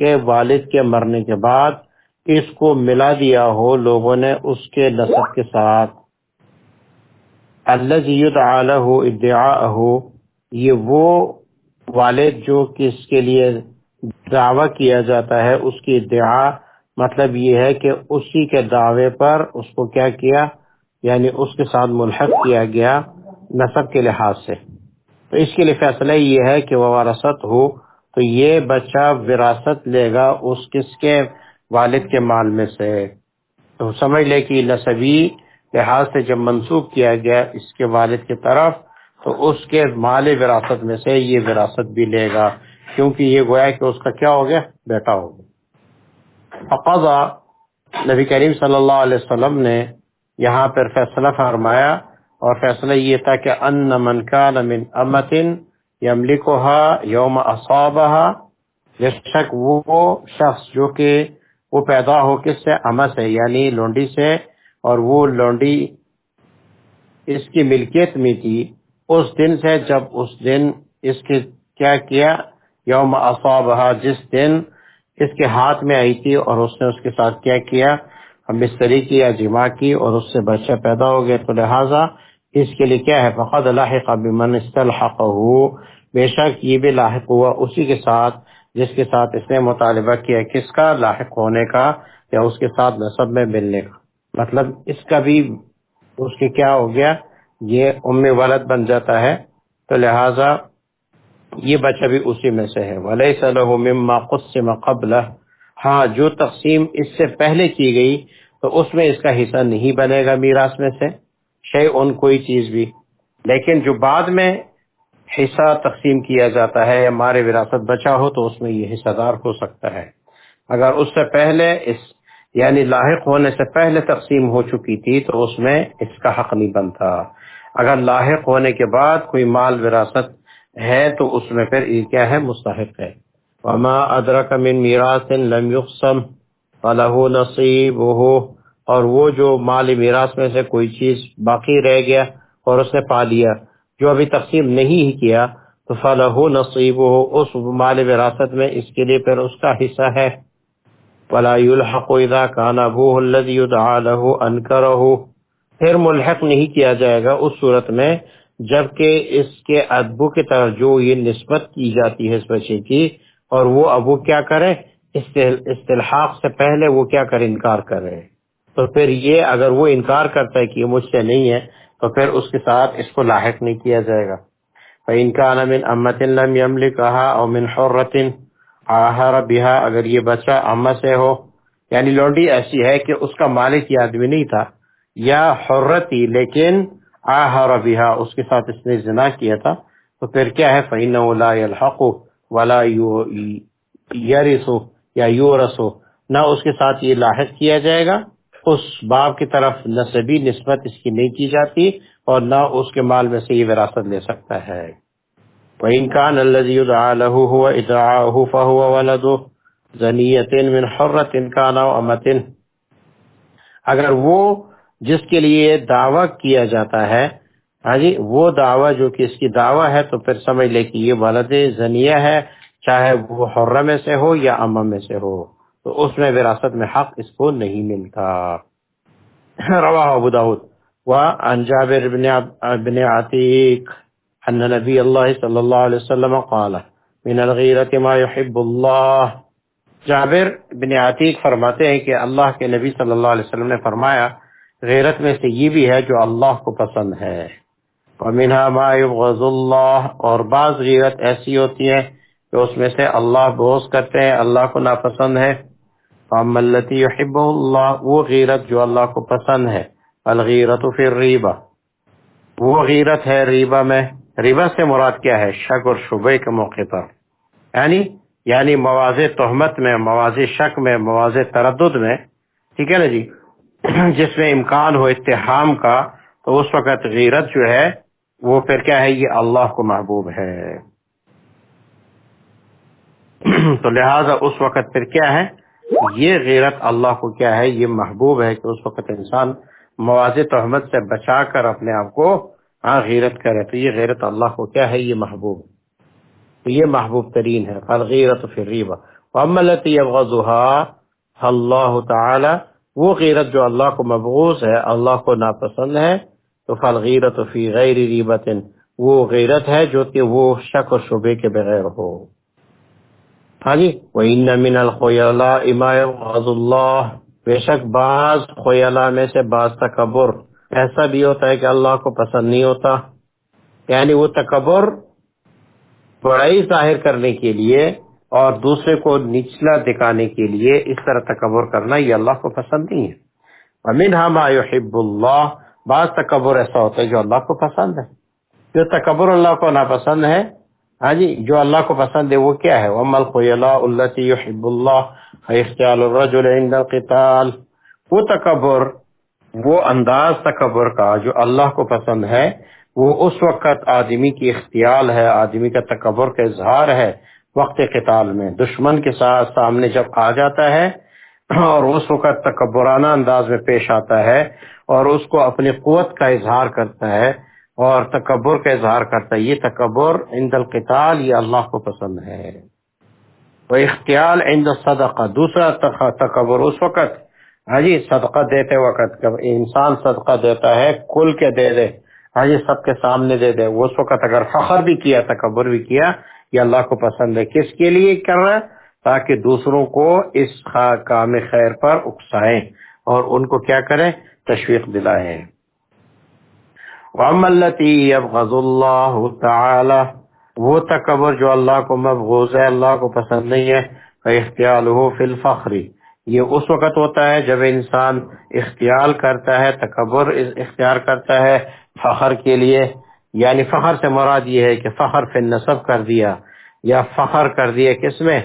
کے والد کے مرنے کے بعد اس کو ملا دیا ہو لوگوں نے اس کے نصب کے ساتھ۔ اللہ ہو ادعا ہو یہ وہ والد جو کس کے لیے دعویٰ کیا جاتا ہے، اس کی ادعا مطلب یہ ہے کہ اسی کے دعوے پر اس کو کیا کیا یعنی اس کے ساتھ ملحق کیا گیا نصب کے لحاظ سے۔ تو اس کے لیے فیصلہ یہ ہے کہ وہ وراثت ہو تو یہ بچہ وراثت لے گا اس کس کے والد کے مال میں سے؟ تو سمجھ لے کہ نصبی لحاظ سے جب منسوخ کیا گیا اس کے والد کی طرف، تو اس کے مال وراثت میں سے یہ وراثت بھی لے گا، کیونکہ یہ گویا کہ اس کا کیا ہو گیا؟ بیٹا ہو گیا۔ فقضا نبی کریم صلی اللہ علیہ وسلم نے یہاں پر فیصلہ فرمایا اور فیصلہ یہ تھا کہ ان من کان من امتن یملکها یوم اصابها بے شک وہ شخص جو کہ وہ پیدا ہو کس سے؟ امت سے یعنی لونڈی سے، اور وہ لونڈی اس کی ملکیت میں تھی۔ اس دن سے جب اس دن اس کے کیا کیا؟ یوم اصابہ جس دن اس کے ہاتھ میں آئی تھی اور اس نے اس کے ساتھ کیا کیا بستری کی یا جمع کی اور اس سے بچہ پیدا ہو گیا۔ تو لہٰذا اس کے لیے کیا ہے؟ فقط لاحق بمن استلحق بے شک یہ بھی لاحق ہوا اسی کے ساتھ جس کے ساتھ اس نے مطالبہ کیا کس کا؟ لاحق ہونے کا یا اس کے ساتھ نصب میں ملنے کا۔ مطلب اس کا بھی اس کے کیا ہو گیا؟ یہ ام ولد بن جاتا ہے۔ تو لہذا یہ بچہ بھی اسی میں سے ہے۔ ولیس له قبل ہاں جو تقسیم اس سے پہلے کی گئی تو اس میں اس کا حصہ نہیں بنے گا میراث میں سے۔ شے ان کوئی چیز بھی۔ لیکن جو بعد میں حصہ تقسیم کیا جاتا ہے یا ہمارے وراثت بچا ہو تو اس میں یہ حصہ دار ہو سکتا ہے۔ اگر اس سے پہلے اس یعنی لاحق ہونے سے پہلے تقسیم ہو چکی تھی تو اس میں اس کا حق نہیں بنتا۔ اگر لاحق ہونے کے بعد کوئی مال وراثت ہے تو اس میں پھر یہ کیا ہے؟ مستحق ہے۔ وما ادرک من میراث لم يقسم فله نصیبه اور وہ جو مال میراث میں سے کوئی چیز باقی رہ گیا اور اس نے پا لیا، جو ابھی تقسیم نہیں ہی کیا، تو فلاح نصیب ہو اس مال وراثت میں اس کے لیے پھر اس کا حصہ ہے۔ ولا يلحق اذا كان ابوه الذي يدعى له انكره پھر ملحق نہیں کیا جائے گا اس صورت میں، جبکہ اس کے ابو کی طرف جو یہ نسبت کی جاتی ہے اس بچے کی، اور وہ ابو کیا کرے استلحاق سے پہلے وہ کیا کرے انکار کرے تو پھر یہ اگر وہ انکار کرتا ہے کہ یہ مجھ سے نہیں ہے، تو پھر اس کے ساتھ اس کو لاحق نہیں کیا جائے گا۔ ان کا امت لم یمل کہا اور من آہر بہا اگر یہ بچہ اما سے ہو یعنی لونڈی ایسی ہے کہ اس کا مالک یہ آدمی نہیں تھا، یا حرتی لیکن آہر بہا اس کے ساتھ اس نے زنا کیا تھا، تو پھر کیا ہے؟ فعین لا الحق ولا یرسو یا یورسو نہ اس کے ساتھ یہ لاحق کیا جائے گا۔ اس باپ کی طرف نصبی نسبت اس کی نہیں کی جاتی اور نہ اس کے مال میں سے یہ وراثت لے سکتا ہے۔ وَإِن كَانَ الَّذِي يُدْعَى لَهُ هُوَ إِدْعَاهُ فَهُوَ وَلَدُ زَنِيَّةٍ مِنْ حُرَّةٍ كَانَ وَأَمَةٍ۔ اگر وہ جس کے لیے دعویٰ کیا جاتا ہے ہاں جی وہ دعویٰ جو کہ اس کی دعویٰ ہے، تو پھر سمجھ لے کہ یہ ولد زنیہ ہے، چاہے وہ حرہ میں سے ہو یا امہ میں سے ہو۔ تو اس میں وراثت میں حق اس کو نہیں ملتا۔ رواہ ابو داود۔ وعن جابر بن, بن عتیق ان نبی اللہ صلی اللہ علیہ وسلم قال من الغیرت ما يحب اللہ. جابر بن عتیق فرماتے ہیں کہ اللہ کے نبی صلی اللہ علیہ وسلم نے فرمایا غیرت میں سے یہ بھی ہے جو اللہ کو پسند ہے۔ ومنها ما يبغض اللہ۔ اور بعض غیرت ایسی ہوتی ہے کہ اس میں سے اللہ بغض کرتے ہیں اللہ کو ناپسند ہے۔ فاملتی يحب اللہ، وہ غیرت جو اللہ کو پسند ہے الغیرت فی الریبہ وہ غیرت ہے ریبہ میں۔ ریبہ سے مراد کیا ہے؟ شک اور شبے کے موقع پر۔ یعنی یعنی مواز تہمت میں مواز شک میں مواز تردد میں۔ ٹھیک ہے نا جی؟ جس میں امکان ہو اتحام کا، تو اس وقت غیرت جو ہے، وہ پھر کیا ہے؟ یہ اللہ کو محبوب ہے۔ تو لہذا اس وقت پھر کیا ہے؟ یہ غیرت اللہ کو کیا ہے؟ یہ محبوب ہے کہ اس وقت انسان مواز تحمد سے بچا کر اپنے آپ کو ہاں غیرت کرے۔ تو یہ غیرت اللہ کو کیا ہے؟ یہ محبوب تو یہ محبوب ترین ہے۔ الغیرت فی الریبہ وملتی ابغضها اللہ تعالی، وہ غیرت جو اللہ کو مبغوض ہے، اللہ کو ناپسند ہے، تو فالغیرت فی غیر ریبت وہ غیرت ہے جو کہ وہ شک و شبے کے بغیر ہو۔ ہاں جی۔ وَإِنَّ مِنَ الْخُيَلَا اِمَا يَغَضُ اللَّهِ۔ بے شک بعض خویلا میں سے بعض تکبر۔ ایسا بھی ہوتا ہے کہ اللہ کو پسند نہیں ہوتا۔ یعنی وہ تکبر بڑائی ظاہر کرنے کے لیے اور دوسرے کو نچلا دکھانے کے لیے اس طرح تکبر کرنا یہ اللہ کو پسند نہیں ہے۔ امین ہم يحب اللہ بعض تکبر ایسا ہوتا ہے جو اللہ کو پسند ہے۔ جو تکبر اللہ کو ناپسند ہے ہاں جی جو اللہ کو پسند ہے، وہ کیا ہے؟ امل خویلا اللہ یحب اللہ اختیال الرجل عند القتال۔ وہ تکبر، وہ انداز تکبر کا جو اللہ کو پسند ہے، وہ اس وقت آدمی کی اختیال ہے، آدمی کا تکبر کا اظہار ہے وقت قتال میں۔ دشمن کے ساتھ سامنے جب آ جاتا ہے اور اس وقت تکبرانہ انداز میں پیش آتا ہے اور اس کو اپنی قوت کا اظہار کرتا ہے اور تکبر کا اظہار کرتا ہے۔ یہ تکبر عند القتال یہ اللہ کو پسند ہے۔ وہ اختیال عند صدقہ دوسرا تکبر اس وقت۔ ہاں جی صدقہ دیتے وقت۔ انسان صدقہ دیتا ہے، کل کے دے دے۔ ہاں جی سب کے سامنے دے دے۔ اس وقت اگر فخر بھی کیا، تکبر بھی کیا، یہ اللہ کو پسند ہے۔ کس کے لیے کر رہا ہے؟ تاکہ دوسروں کو اس کام خیر پر اکسائیں اور ان کو کیا کریں؟ تشویق دلائیں۔ يَبْغَضُ اللَّهُ تعالی وہ تکبر جو اللہ کو مبغوض ہے، اللہ کو پسند نہیں ہے اختیال فی الفخر۔ یہ اس وقت ہوتا ہے جب انسان اختیال کرتا ہے، تکبر اختیار کرتا ہے فخر کے لیے۔ یعنی فخر سے مراد یہ ہے کہ فخر فی نصب کر دیا، یا فخر کر دیا کس میں؟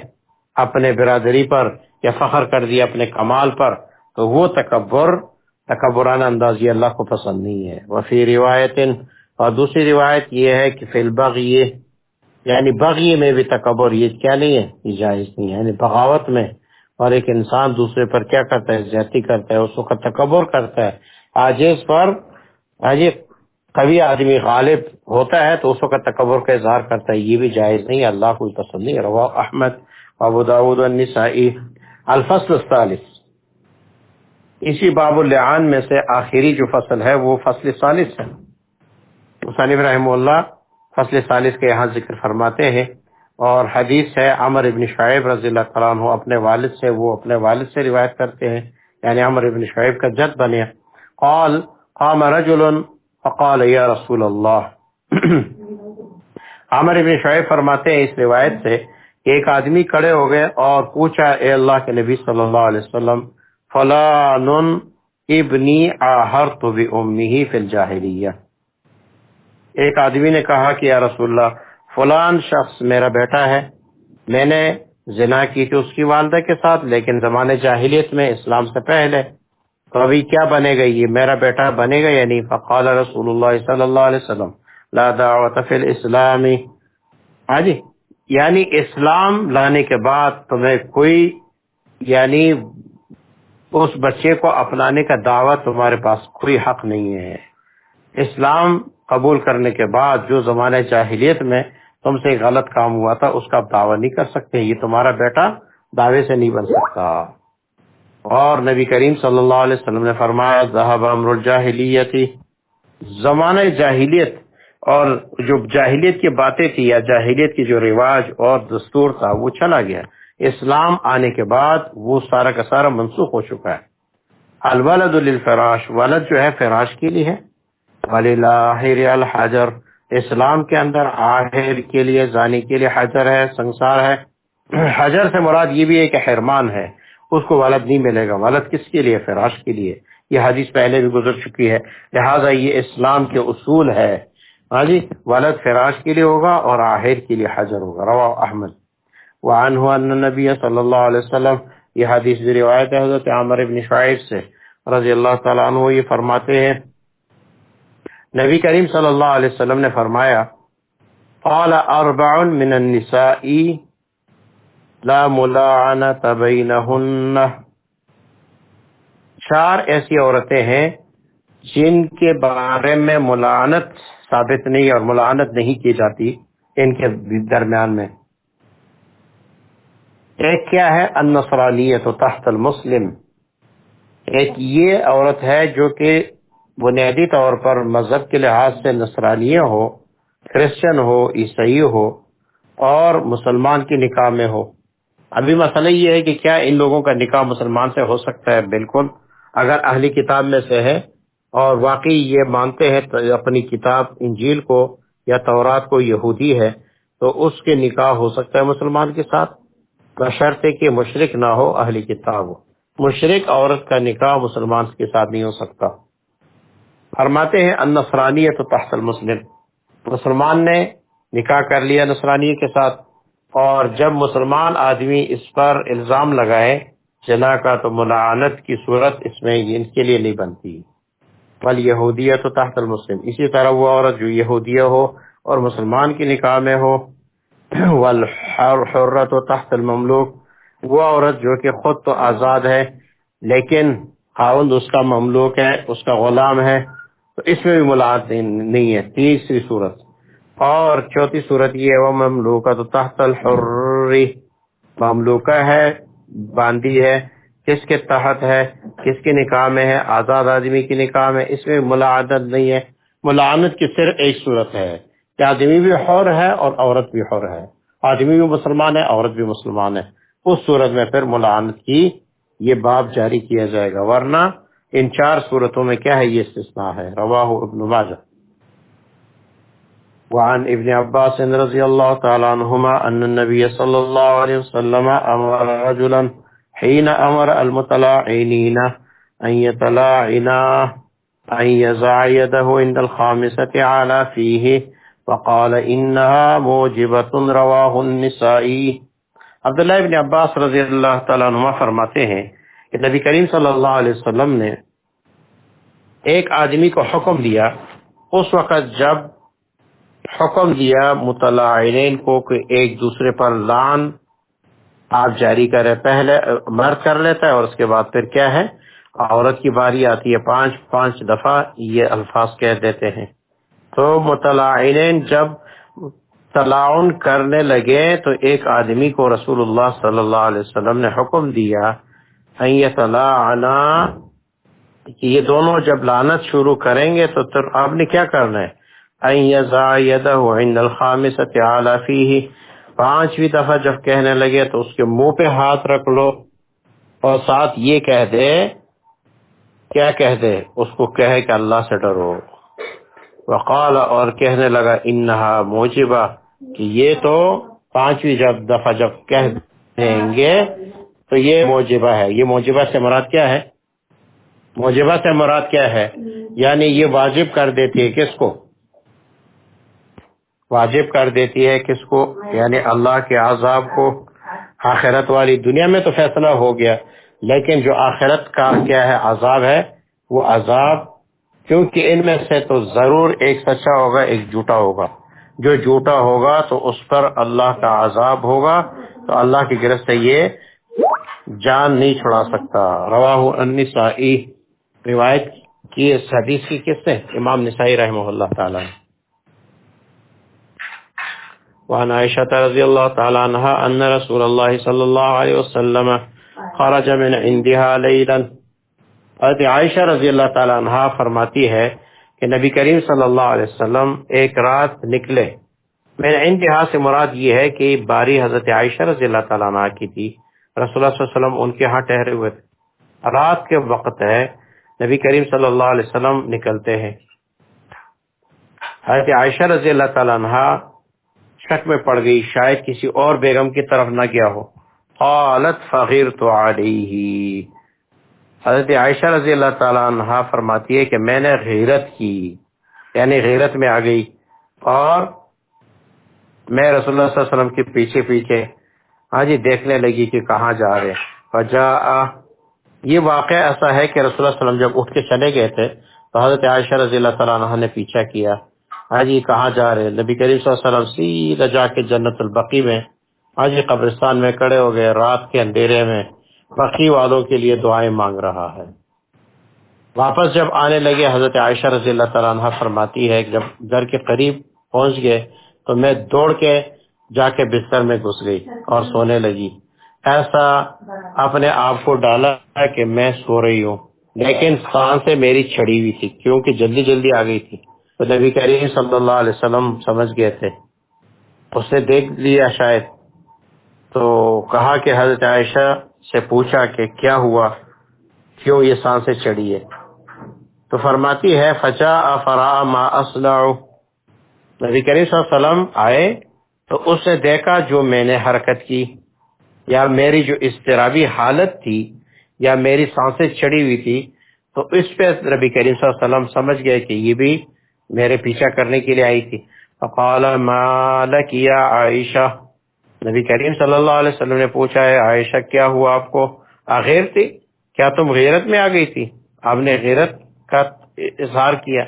اپنے برادری پر، یا فخر کر دیا اپنے کمال پر۔ تو وہ تکبر تکبرانہ انداز یہ اللہ کو پسند نہیں ہے۔ وفی روایت، اور دوسری روایت یہ ہے کہ فی البغی یعنی بغی میں بھی تکبر یہ کیا نہیں ہے، یہ جائز نہیں ہے یعنی بغاوت میں۔ اور ایک انسان دوسرے پر کیا کرتا ہے، زیادتی کرتا ہے، اس وقت تکبر کرتا ہے۔ آج اس پر، آج کبھی آدمی غالب ہوتا ہے تو اس وقت تکبر کا اظہار کرتا ہے، یہ بھی جائز نہیں اللہ کو پسند نہیں روا احمد، ابو داود النسائی الفصل الثالث۔ اسی باب اللعان میں سے آخری جو فصل ہے وہ فصل ثالث ہے۔ مصنف رحم اللہ فصل ثالث کے یہاں ذکر فرماتے ہیں اور حدیث ہے عمر ابن شعیب رضی اللہ تعالیٰ عنہ اپنے والد سے، وہ اپنے والد سے روایت کرتے ہیں یعنی عمر ابن شعیب کا جد بنے۔ قال، قام رجل فقال، یا رسول اللہ۔ عمر ابن شعیب فرماتے ہیں اس روایت سے، ایک آدمی کڑے ہو گئے اور پوچھا، اے اللہ کے نبی صلی اللہ علیہ وسلم فلان ابنی آہر تو بھی امی فی الجاہلیہ۔ ایک آدمی نے کہا کہ یا رسول اللہ، فلان شخص میرا بیٹا ہے، میں نے زنا کی تھی اس کی والدہ کے ساتھ، لیکن زمانے جاہلیت میں اسلام سے پہلے۔ تو ابھی کیا بنے گا؟ یہ میرا بیٹا بنے گا یعنی فقال رسول اللہ صلی اللہ علیہ وسلم، لا دعوت فی الاسلامی ہاں جی یعنی اسلام لانے کے بعد تمہیں کوئی یعنی اس بچے کو اپنانے کا دعوت تمہارے پاس کوئی حق نہیں ہے۔ اسلام قبول کرنے کے بعد جو زمانے جاہلیت میں تم سے غلط کام ہوا تھا، اس کا دعویٰ نہیں کر سکتے۔ یہ تمہارا بیٹا دعوے سے نہیں بن سکتا۔ اور نبی کریم صلی اللہ علیہ وسلم نے فرمایا، ذہب امر الجاہلیتی زمانہ جاہلیت اور جو جاہلیت کی باتیں تھی یا جاہلیت کی جو رواج اور دستور تھا، وہ چلا گیا۔ اسلام آنے کے بعد وہ سارا کا سارا منسوخ ہو چکا ہے۔ الولد للفراش، ولد جو ہے فراش کے لیے ہے۔ الحجر۔ اسلام کے اندر آہر کے لیے، زانی کے لیے حجر ہے، سنسار ہے۔ حجر سے مراد یہ بھی ایک حرمان ہے۔ اس کو والد نہیں ملے گا۔ والد کس کے لیے؟ فراش کے لیے۔ یہ حدیث پہلے بھی گزر چکی ہے۔ لہٰذا یہ اسلام کے اصول ہے۔ ہاں جی والد فراش کے لیے ہوگا اور آہر کے لیے حجر ہوگا۔ روا احمد۔ وعنہ ان نبی صلی اللہ علیہ وسلم، یہ حدیث بھی روایت ہے، حضرت عامر ابن شعیب سے، رضی اللہ تعالیٰ عنہ یہ فرماتے ہیں۔ نبی کریم صلی اللہ علیہ وسلم نے فرمایا، قال اربع من النساء لا ملاعنت بینہن۔ چار ایسی عورتیں ہیں جن کے بارے میں ملعنت ثابت نہیں اور ملعنت نہیں کی جاتی ان کے درمیان میں۔ ایک کیا ہے؟ النصرانیت تحت المسلم. ایک یہ عورت ہے جو کہ بنیادی طور پر مذہب کے لحاظ سے نصرانیہ ہو، کرسچن ہو، عیسائی ہو اور مسلمان کی نکاح میں ہو۔ ابھی مسئلہ یہ ہے کہ کیا ان لوگوں کا نکاح مسلمان سے ہو سکتا ہے؟ بالکل۔ اگر اہلی کتاب میں سے ہے اور واقعی یہ مانتے ہیں اپنی کتاب انجیل کو یا تورات کو یہودی ہے تو اس کے نکاح ہو سکتا ہے مسلمان کے ساتھ۔ بشرط کہ مشرق نہ ہو اہلی کتاب ہو۔ مشرق عورت کا نکاح مسلمان کے ساتھ نہیں ہو سکتا۔ فرماتے ہیں النصرانی تو تحت المسلم مسلمان نے نکاح کر لیا نصرانی کے ساتھ۔ اور جب مسلمان آدمی اس پر الزام لگائے جنا کا، تو ملعنت کی صورت اس میں ان کے لیے نہیں بنتی۔ بل یہودیت تو تحت المسلم اسی طرح وہ عورت جو یہودیہ ہو اور مسلمان کی نکاح میں ہو۔ والحرت و تحت المملوک، وہ عورت جو کہ خود تو آزاد ہے، لیکن خاوند اس کا مملوک ہے، اس کا غلام ہے، تو اس میں بھی ملاحت نہیں ہے، تیسری صورت۔ اور چوتھی صورت یہ ہے، وہ مملوکہ تو تحت الحری مملوکہ ہے، باندھی ہے، کس کے تحت ہے، کس کے نکاح میں ہے، آزاد آدمی کی نکاح میں، اس میں ملاعدت نہیں ہے۔ ملعنت کی صرف ایک صورت ہے، کہ آدمی بھی حور ہے اور عورت بھی حور ہے۔ آدمی بھی مسلمان ہے، عورت بھی مسلمان ہے۔ اس صورت میں پھر ملعنت کی یہ باب جاری کیا جائے گا، ورنہ ان چار صورتوں میں کیا ہے، یہ استثناء ہے۔ رواہ ابن ماجہ۔ وعن ابن عباس رضی اللہ تعالی عنہما ان النبی صلی اللہ علیہ وسلم امر رجلا حين امر المتلاعنين ان يتلاعنا ان يزع يده عند الخامسة على فيه وقال انها موجبة رواه النسائي عبداللہ ابن عباس رضی اللہ تعالیٰ عنہ فرماتے ہیں کہ نبی کریم صلی اللہ علیہ وسلم نے ایک آدمی کو حکم دیا، اس وقت جب حکم دیا مطلعین کو کہ ایک دوسرے پر لان آپ جاری کرے پہلے مرد کر لیتا ہے اور اس کے بعد پھر کیا ہے؟ عورت کی باری آتی ہے، پانچ پانچ دفعہ یہ الفاظ کہہ دیتے ہیں۔ تو مطلعین جب تلاعن کرنے لگے تو ایک آدمی کو رسول اللہ صلی اللہ علیہ وسلم نے حکم دیا کہ یہ دونوں جب لانت شروع کریں گے تو آپ نے کیا کرنا ہے؟ پانچویں دفعہ جب کہنے لگے تو اس کے منہ پہ ہاتھ رکھ لو اور ساتھ یہ کہہ دے، کیا کہہ دے؟ اس کو کہے کہ اللہ سے ڈرو۔ وقال اور کہنے لگا، انہا موجبہ کہ یہ تو پانچویں جب دفعہ جب کہہ دیں گے تو یہ موجبہ ہے۔ یہ موجبہ سے مراد کیا ہے؟ موجبہ سے مراد کیا ہے؟ یعنی یہ واجب کر دیتی ہے کس کو؟ واجب کر دیتی ہے کس کو؟ یعنی اللہ کے عذاب کو۔ آخرت والی دنیا میں تو فیصلہ ہو گیا، لیکن جو آخرت کا کیا ہے؟ عذاب ہے، وہ عذاب کیونکہ ان میں سے تو ضرور ایک سچا ہوگا، ایک جھوٹا ہوگا۔ جو جھوٹا ہوگا تو اس پر اللہ کا عذاب ہوگا۔ تو اللہ کی گرفت سے یہ جان نہیں چھڑا سکتا۔ رواہ النسائی۔ روایت کی اس حدیث کی کس نے؟ امام نسائی رحمہ اللہ تعالی۔ وعن عائشة رضي الله تعالى عنها أن رسول الله صلى الله عليه وسلم خرج من عندها ليلا حضرت عائشہ رضی اللہ تعالی عنہ فرماتی ہے کہ نبی کریم صلی اللہ علیہ وسلم ایک رات نکلے۔ میرے انتہا سے مراد یہ ہے کہ باری حضرت عائشہ رضی اللہ تعالیٰ عنہ کی تھی۔ رسول اللہ صلی اللہ علیہ وسلم ان کے ہاں ٹہرے ہوئے تھے۔ رات کے وقت ہے، نبی کریم صلی اللہ علیہ وسلم نکلتے ہیں۔ حضرت عائشہ رضی اللہ تعالیٰ عنہ شک میں پڑ گئی، شاید کسی اور بیگم کی طرف نہ گیا ہو۔ قالت فغیر تو علیہ۔ حضرت عائشہ رضی اللہ تعالیٰ عنہ فرماتی ہے کہ میں نے غیرت کی یعنی غیرت میں آ گئی اور میں رسول اللہ صلی اللہ علیہ وسلم کے پیچھے پیچھے ہاں جی دیکھنے لگی کہ کہاں جا رہے فجا یہ واقعہ ایسا ہے کہ رسول اللہ علیہ وسلم جب اٹھ کے چلے گئے تھے تو حضرت عائشہ رضی اللہ تعالیٰ عنہ نے پیچھا کیا۔ ہاں جی کہاں جا رہے نبی کریم صلی اللہ علیہ وسلم سیدھا جا کے جنت البقی میں ہاں جی قبرستان میں کڑے ہو گئے، رات کے اندھیرے میں۔ بقی والوں کے لیے دعائیں مانگ رہا ہے۔ واپس جب آنے لگے، حضرت عائشہ رضی اللہ تعالیٰ عنہ فرماتی ہے، جب گھر کے قریب پہنچ گئے تو میں دوڑ کے جا کے بستر میں گھس گئی اور سونے لگی۔ ایسا اپنے آپ کو ڈالا کہ میں سو رہی ہوں، لیکن سے میری چھڑی ہوئی تھی، کیونکہ جلدی جلدی آ گئی تھی۔ تو نبی کریم صلی اللہ علیہ وسلم سمجھ گئے تھے۔ اس نے دیکھ لیا شاید۔ تو کہا کہ حضرت عائشہ سے پوچھا کہ کیا ہوا؟ کیوں یہ سانسیں چڑھی ہے؟ تو فرماتی ہے فچا افرا ما اسلع نبی کریم صلی اللہ علیہ وسلم آئے تو اس نے دیکھا جو میں نے حرکت کی۔ یا میری جو اضطرابی حالت تھی، یا میری سانسیں چڑی ہوئی تھی، تو اس پہ نبی کریم صلی اللہ علیہ وسلم سمجھ گئے کہ یہ بھی میرے پیچھا کرنے کے لیے آئی تھی۔ فقال مالک یا عائشہ؟ نبی کریم صلی اللہ علیہ وسلم نے پوچھا ہے عائشہ، کیا ہوا آپ کو؟ آغیر تھی؟ کیا تم غیرت میں آ گئی تھی؟ آپ نے غیرت کا اظہار کیا۔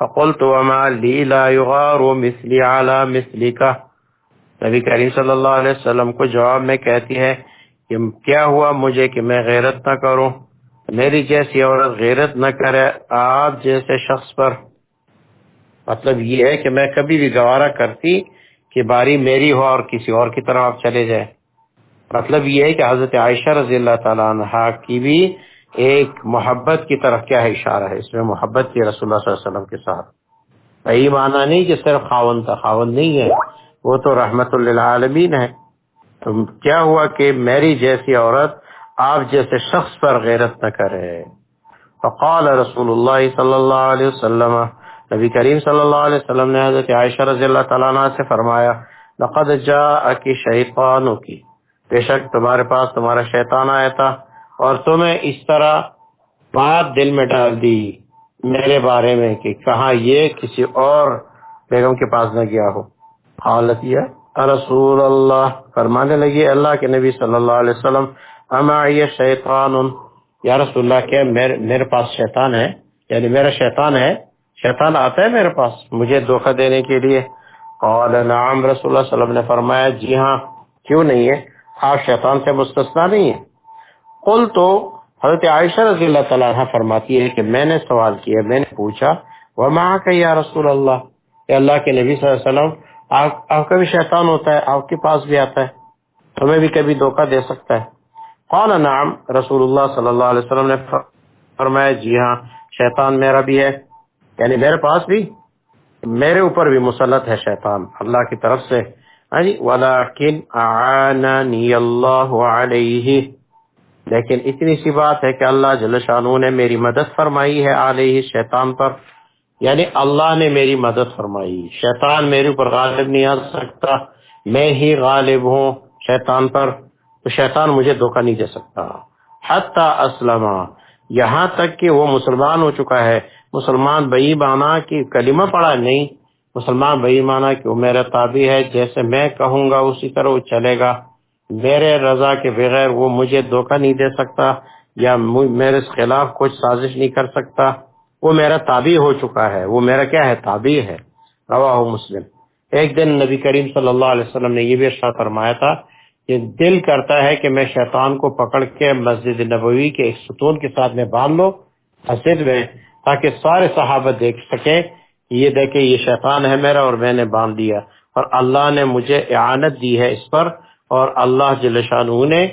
فقلت، وما لی لا یغار مثلی علی مثلی کا نبی کریم صلی اللہ علیہ وسلم کو جواب میں کہتی ہے کہ، کیا ہوا مجھے کہ میں غیرت نہ کروں؟ میری جیسی عورت غیرت نہ کرے آپ جیسے شخص پر مطلب یہ ہے کہ میں کبھی بھی گوارا کرتی کہ باری میری ہو اور کسی اور کی طرف آپ چلے جائے مطلب یہ ہے کہ حضرت عائشہ رضی اللہ تعالیٰ عنہ کی بھی ایک محبت کی طرف کیا ہے اشارہ ہے، اس میں محبت کی رسول اللہ صلی اللہ علیہ وسلم کے ساتھ۔ وہی معنی نہیں کہ صرف خاون تھا، خاون نہیں ہے، وہ تو رحمت اللہ ہے۔ تو کیا ہوا کہ میری جیسی عورت آپ جیسے شخص پر غیرت نہ کرے۔ فقال رسول اللہ صلی اللہ علیہ وسلم نبی کریم صلی اللہ علیہ وسلم نے حضرت عائشہ رضی اللہ تعالیٰ عنہ سے فرمایا، لقد جاءکی شیطانو کی بے شک تمہارے پاس تمہارا شیطان آیا تھا اور تمہیں اس طرح بات دل میں ڈال دی میرے بارے میں کہ کہاں یہ کسی اور بیگم کے پاس نہ گیا ہو۔ حالت یہ رسول اللہ۔ فرمانے لگی اللہ کے نبی صلی اللہ علیہ وسلم اما یہ شیطان؟ یا رسول اللہ کیا میرے پاس شیطان ہے یعنی میرا شیطان ہے شیطان آتا ہے میرے پاس، مجھے دھوکہ دینے کے لیے۔ قال، نعم، رسول اللہ صلی اللہ علیہ وسلم نے فرمایا جی ہاں کیوں نہیں ہے؟ آپ شیطان سے مستثنا نہیں ہے قل تو حضرت عائشہ رضی اللہ تعالیٰ عنہ فرماتی ہے کہ میں نے سوال کیا، میں نے پوچھا وما کہ یا رسول اللہ؟ کہ اللہ کے نبی صلی اللہ علیہ وسلم، آپ کا بھی شیطان ہوتا ہے، آپ کے پاس بھی آتا ہے تمہیں بھی کبھی دھوکہ دے سکتا ہے۔ قال، نعم، رسول اللہ صلی اللہ علیہ وسلم نے فرمایا جی ہاں شیطان میرا بھی ہے۔ یعنی میرے پاس بھی، میرے اوپر بھی مسلط ہے شیطان، اللہ کی طرف سے۔ ہاں جی ولیکن اعاننی اللہ علیہ۔ لیکن اتنی سی بات ہے کہ اللہ جل شانو نے میری مدد فرمائی ہے علیہ شیطان پر۔ یعنی اللہ نے میری مدد فرمائی۔ شیطان میرے اوپر غالب نہیں آ سکتا، میں ہی غالب ہوں شیطان پر۔ تو شیطان مجھے دھوکہ نہیں دے سکتا۔ حتی اسلم یہاں تک کہ وہ مسلمان ہو چکا ہے۔ مسلمان بئی مانا کی کلمہ پڑا نہیں، مسلمان بئی مانا کہ وہ میرا تابع ہے، جیسے میں کہوں گا اسی طرح وہ چلے گا۔ میرے رضا کے بغیر وہ مجھے دھوکہ نہیں دے سکتا یا میرے خلاف کچھ سازش نہیں کر سکتا۔ وہ میرا تابع ہو چکا ہے، وہ میرا کیا ہے، تابع ہے۔ روا مسلم۔ ایک دن نبی کریم صلی اللہ علیہ وسلم نے یہ بھی ارشاد فرمایا تھا کہ دل کرتا ہے کہ میں شیطان کو پکڑ کے مسجد نبوی کے ایک ستون کے ساتھ میں باندھ لو مسجد میں تاکہ سارے صحابہ دیکھ سکے یہ دیکھے یہ شیطان ہے میرا اور میں نے باندھ دیا اور اللہ نے مجھے اعانت دی ہے اس پر اور اللہ جل نے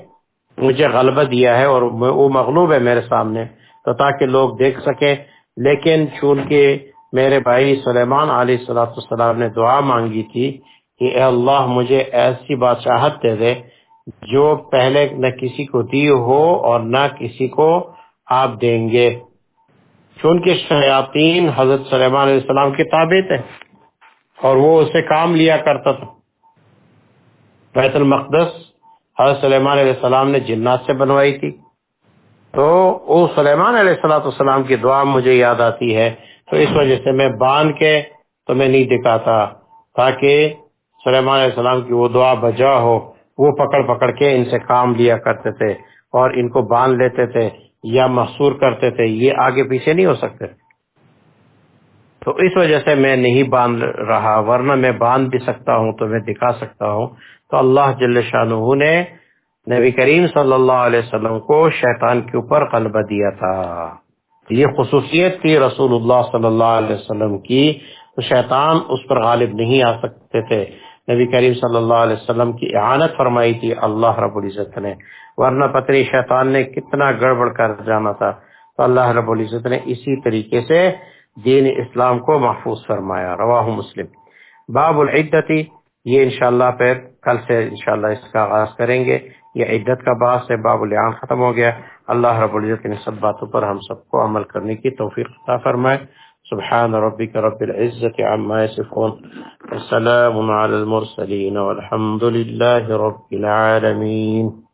مجھے غلبہ دیا ہے اور وہ مغلوب ہے میرے سامنے۔ تو تاکہ لوگ دیکھ سکیں۔ لیکن چونکہ میرے بھائی سلیمان علیہ السلاۃ السلام نے دعا مانگی تھی کہ اے اللہ مجھے ایسی بادشاہت دے دے جو پہلے نہ کسی کو دی ہو اور نہ کسی کو آپ دیں گے۔ چونکہ شیاطین حضرت سلیمان علیہ السلام کے تابع تھے اور وہ اسے کام لیا کرتا تھا۔ بیت المقدس حضرت سلیمان علیہ السلام نے جنات سے بنوائی تھی۔ تو وہ سلیمان علیہ السلاۃ السلام کی دعا مجھے یاد آتی ہے۔ تو اس وجہ سے میں باندھ کے تو میں نہیں دکھاتا تاکہ سلیمان علیہ السلام کی وہ دعا بجا ہو۔ وہ پکڑ پکڑ کے ان سے کام لیا کرتے تھے اور ان کو باندھ لیتے تھے۔ یا محصور کرتے تھے، یہ آگے پیچھے نہیں ہو سکتے۔ تو اس وجہ سے میں نہیں باندھ رہا، ورنہ میں باندھ بھی سکتا ہوں، تو میں دکھا سکتا ہوں۔ تو اللہ جل شاہ نے نبی کریم صلی اللہ علیہ وسلم کو شیطان کے اوپر قلبہ دیا تھا۔ یہ خصوصیت تھی رسول اللہ صلی اللہ علیہ وسلم کی۔ تو شیطان اس پر غالب نہیں آ سکتے تھے۔ نبی کریم صلی اللہ علیہ وسلم کی اعانت فرمائی تھی، اللہ رب العزت نے۔ ورنہ پتری شیطان نے کتنا گڑبڑ کر جانا تھا۔ تو اللہ رب العزت نے اسی طریقے سے دین اسلام کو محفوظ فرمایا۔ رواہ مسلم۔ باب العدتی۔ یہ انشاءاللہ پھر کل سے انشاءاللہ اس کا آغاز کریں گے۔ یہ عدت کا باعث ہے، باب العام ختم ہو گیا۔ اللہ رب العزت نے سب باتوں پر ہم سب کو عمل کرنے کی توفیق عطا فرمائے۔ سبحان ربك رب العزة عما يصفون وسلام على المرسلين والحمد لله رب العالمين